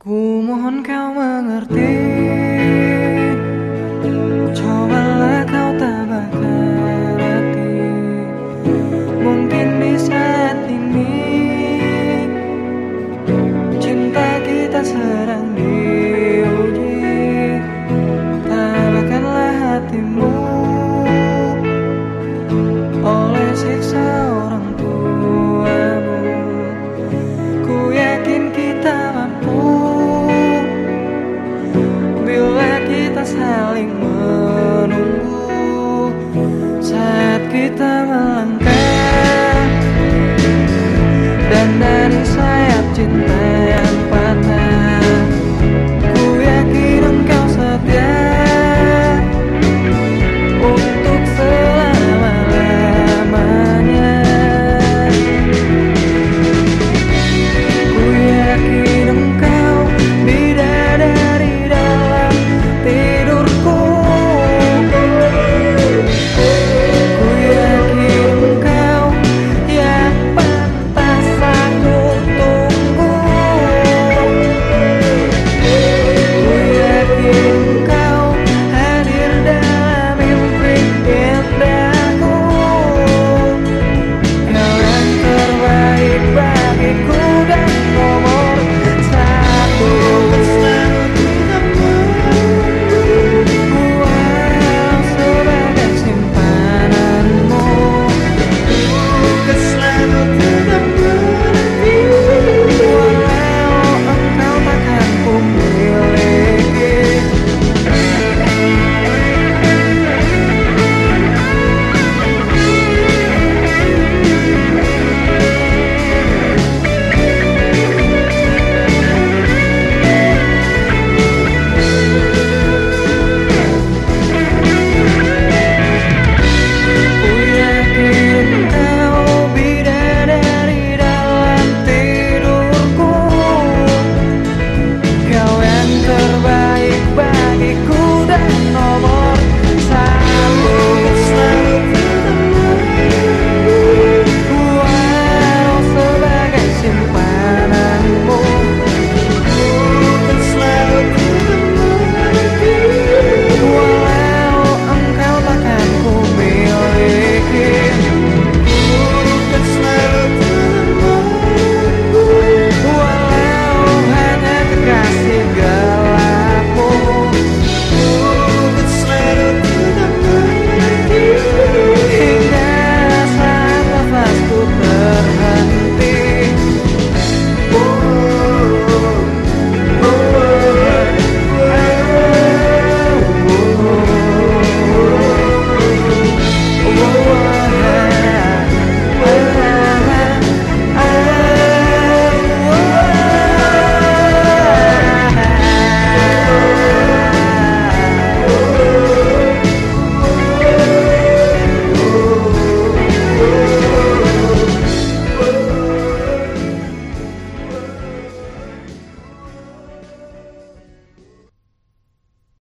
Ku mohon kau mengerti kita saling